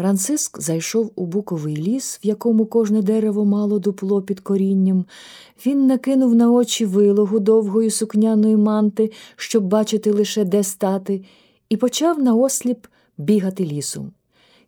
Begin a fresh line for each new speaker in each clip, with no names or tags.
Франциск зайшов у буковий ліс, в якому кожне дерево мало дупло під корінням. Він накинув на очі вилогу довгої сукняної манти, щоб бачити лише де стати, і почав наосліп бігати лісом.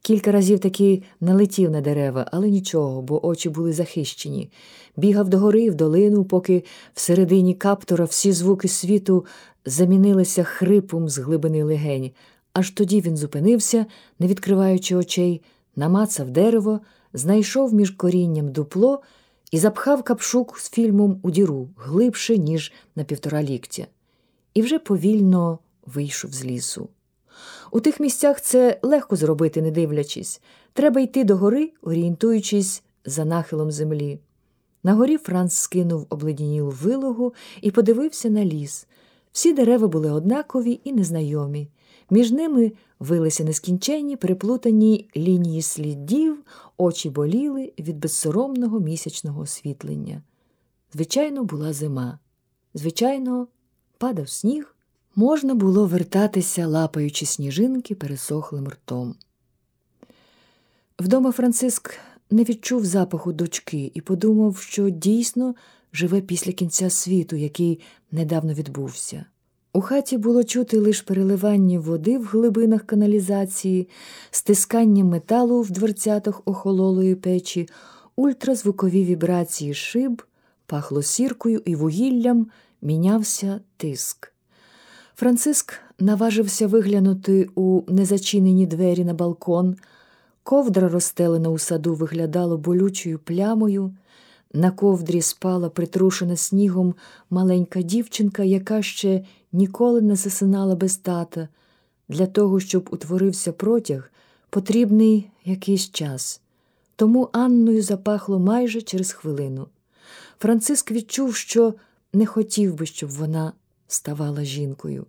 Кілька разів таки налетів на дерева, але нічого, бо очі були захищені. Бігав догори в долину, поки всередині каптора всі звуки світу замінилися хрипом з глибини легень. Аж тоді він зупинився, не відкриваючи очей, намацав дерево, знайшов між корінням дупло і запхав капшук з фільмом у діру глибше, ніж на півтора ліктя, і вже повільно вийшов з лісу. У тих місцях це легко зробити, не дивлячись. Треба йти догори, орієнтуючись за нахилом землі. На горі Франц скинув обледенілу вилогу і подивився на ліс. Всі дерева були однакові і незнайомі. Між ними вилися нескінченні, переплутані лінії слідів, очі боліли від безсоромного місячного освітлення. Звичайно, була зима. Звичайно, падав сніг. Можна було вертатися, лапаючи сніжинки пересохлим ртом. Вдома Франциск не відчув запаху дочки і подумав, що дійсно живе після кінця світу, який недавно відбувся. У хаті було чути лише переливання води в глибинах каналізації, стискання металу в дверцятах охололої печі, ультразвукові вібрації шиб, пахло сіркою і вугіллям, мінявся тиск. Франциск наважився виглянути у незачинені двері на балкон. Ковдра, розстелена у саду, виглядала болючою плямою. На ковдрі спала притрушена снігом маленька дівчинка, яка ще ніколи не засинала без тата. Для того, щоб утворився протяг, потрібний якийсь час. Тому Анною запахло майже через хвилину. Франциск відчув, що не хотів би, щоб вона ставала жінкою.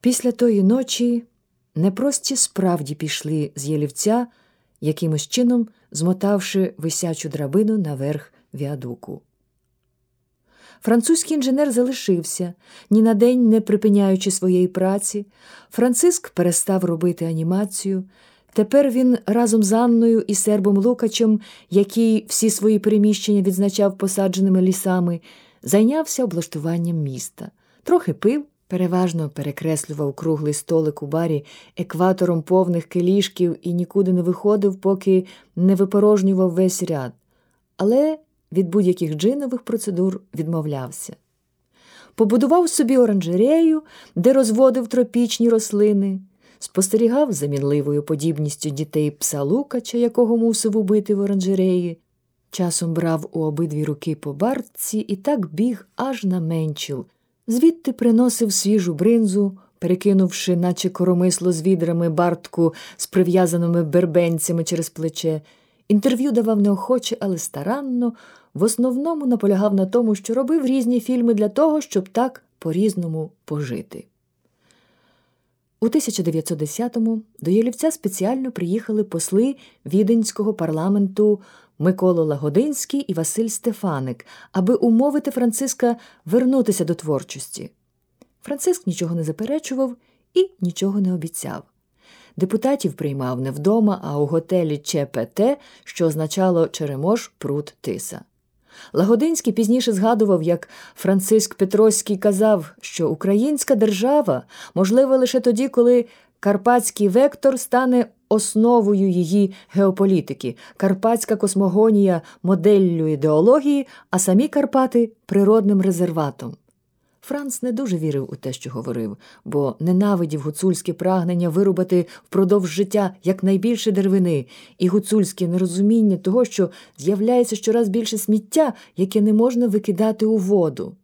Після тої ночі непрості справді пішли з Єлівця, якимось чином змотавши висячу драбину наверх віадуку. Французький інженер залишився, ні на день не припиняючи своєї праці. Франциск перестав робити анімацію. Тепер він разом з Анною і сербом Лукачем, який всі свої переміщення відзначав посадженими лісами, зайнявся облаштуванням міста. Трохи пив, переважно перекреслював круглий столик у барі екватором повних келішків і нікуди не виходив, поки не випорожнював весь ряд. Але від будь-яких джинових процедур відмовлявся. Побудував собі оранжерею, де розводив тропічні рослини, спостерігав за мінливою подібністю дітей пса Лукача, якого мусив убити в оранжереї. Часом брав у обидві руки по бартці і так біг аж на менчіл, звідти приносив свіжу бринзу, перекинувши, наче коромисло з відрами бартку з прив'язаними бербенцями через плече. Інтерв'ю давав неохоче, але старанно, в основному наполягав на тому, що робив різні фільми для того, щоб так по-різному пожити. У 1910-му до Єлівця спеціально приїхали посли віденського парламенту Микола Лагодинський і Василь Стефаник, аби умовити Франциска вернутися до творчості. Франциск нічого не заперечував і нічого не обіцяв. Депутатів приймав не вдома, а у готелі ЧПТ, що означало Черемош Прут Тиса. Лагодинський пізніше згадував, як Франциск Петроський казав, що українська держава можлива лише тоді, коли карпатський вектор стане основою її геополітики, карпатська космогонія моделлю ідеології, а самі Карпати природним резерватом. Франц не дуже вірив у те, що говорив, бо ненавидів гуцульське прагнення вирубати впродовж життя якнайбільше деревини, і гуцульське нерозуміння того, що з'являється щораз більше сміття, яке не можна викидати у воду.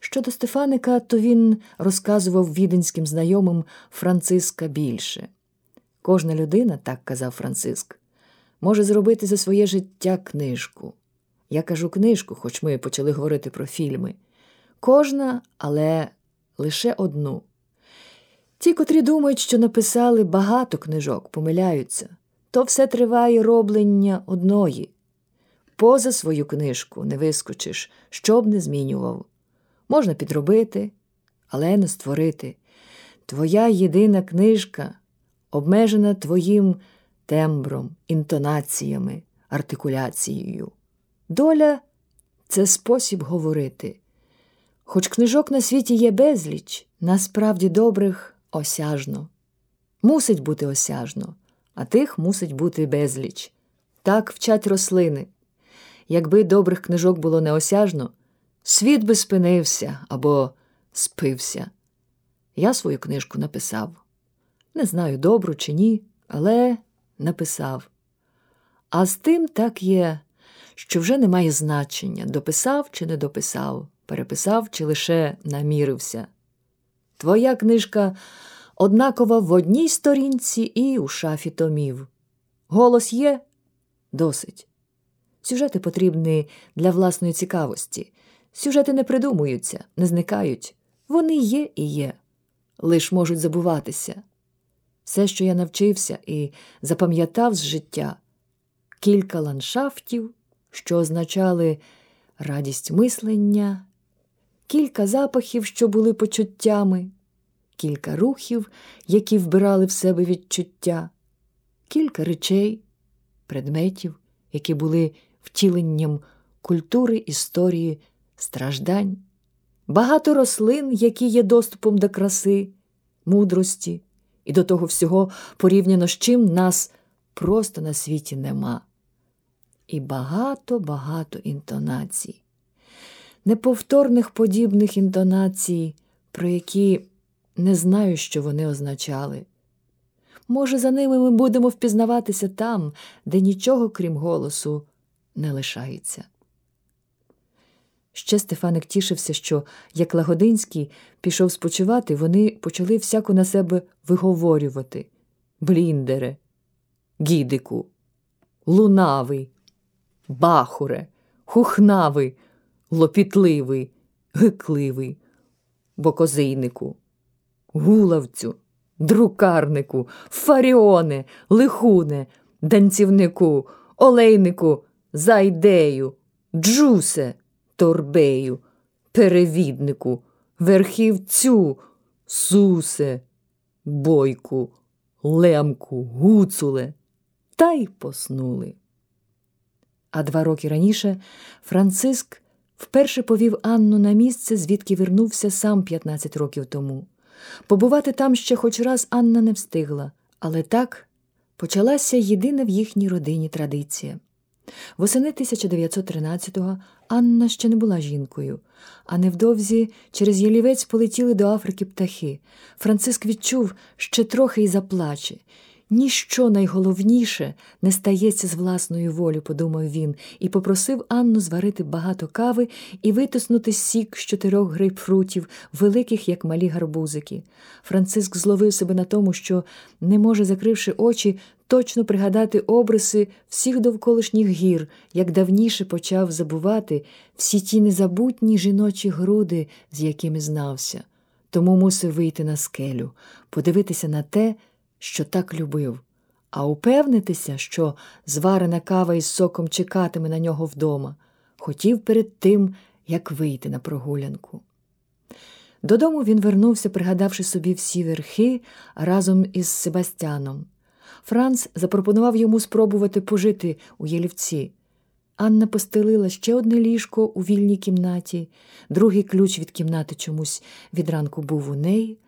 Щодо Стефаника, то він розказував віденським знайомим Франциска більше. Кожна людина, так казав Франциск, може зробити за своє життя книжку. Я кажу книжку, хоч ми почали говорити про фільми. Кожна, але лише одну. Ті, котрі думають, що написали багато книжок, помиляються, то все триває роблення одної. Поза свою книжку не вискочиш, що б не змінював. Можна підробити, але не створити. Твоя єдина книжка обмежена твоїм тембром, інтонаціями, артикуляцією. Доля це спосіб говорити. Хоч книжок на світі є безліч, насправді добрих осяжно. Мусить бути осяжно, а тих мусить бути безліч. Так вчать рослини. Якби добрих книжок було неосяжно, світ би спинився або спився. Я свою книжку написав. Не знаю, добру чи ні, але написав. А з тим так є, що вже немає значення, дописав чи не дописав, переписав чи лише намірився. Твоя книжка однакова в одній сторінці і у шафі томів. Голос є досить. Сюжети потрібні для власної цікавості. Сюжети не придумуються, не зникають. Вони є і є, лиш можуть забуватися. Все, що я навчився і запам'ятав з життя, кілька ландшафтів, що означали радість мислення, кілька запахів, що були почуттями, кілька рухів, які вбирали в себе відчуття, кілька речей, предметів, які були втіленням культури, історії, страждань, багато рослин, які є доступом до краси, мудрості, і до того всього порівняно з чим нас просто на світі нема. І багато-багато інтонацій, неповторних подібних інтонацій, про які не знаю, що вони означали. Може, за ними ми будемо впізнаватися там, де нічого, крім голосу, не лишається. Ще Стефаник тішився, що, як Лагодинський пішов спочивати, вони почали всяко на себе виговорювати. Бліндере, гідику, лунавий, бахуре, хухнавий, лопітливий, гикливий, бокозийнику, гулавцю, друкарнику, фаріоне, лихуне, данцівнику, олейнику, зайдею, джусе торбею, перевіднику, верхівцю, сусе, бойку, лемку, гуцуле, та й поснули. А два роки раніше Франциск вперше повів Анну на місце, звідки вернувся сам 15 років тому. Побувати там ще хоч раз Анна не встигла, але так почалася єдина в їхній родині традиція. Восени 1913-го Анна ще не була жінкою, а невдовзі через ялівець полетіли до Африки птахи. Франциск відчув, ще трохи й заплаче. Ніщо найголовніше не стається з власної волі, подумав він, і попросив Анну зварити багато кави і витиснути сік з чотирьох грейпфрутів, великих, як малі гарбузики. Франциск зловив себе на тому, що не може, закривши очі, точно пригадати обриси всіх довколишніх гір, як давніше почав забувати всі ті незабутні жіночі груди, з якими знався. Тому мусив вийти на скелю, подивитися на те, що так любив, а упевнитися, що зварена кава із соком чекатиме на нього вдома, хотів перед тим, як вийти на прогулянку. Додому він вернувся, пригадавши собі всі верхи разом із Себастьяном. Франц запропонував йому спробувати пожити у Єлівці. Анна постелила ще одне ліжко у вільній кімнаті, другий ключ від кімнати чомусь від ранку був у неї.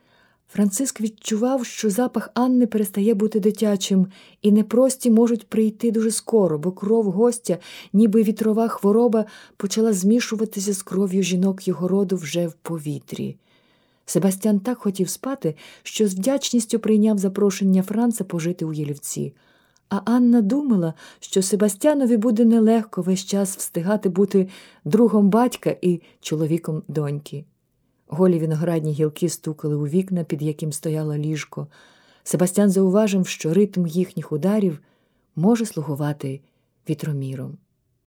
Франциск відчував, що запах Анни перестає бути дитячим, і непрості можуть прийти дуже скоро, бо кров гостя, ніби вітрова хвороба, почала змішуватися з кров'ю жінок його роду вже в повітрі. Себастьян так хотів спати, що з вдячністю прийняв запрошення Франца пожити у Єлівці. А Анна думала, що Себастьянові буде нелегко весь час встигати бути другом батька і чоловіком доньки. Голі виноградні гілки стукали у вікна, під яким стояло ліжко. Себастьян зауважив, що ритм їхніх ударів може слугувати вітроміром.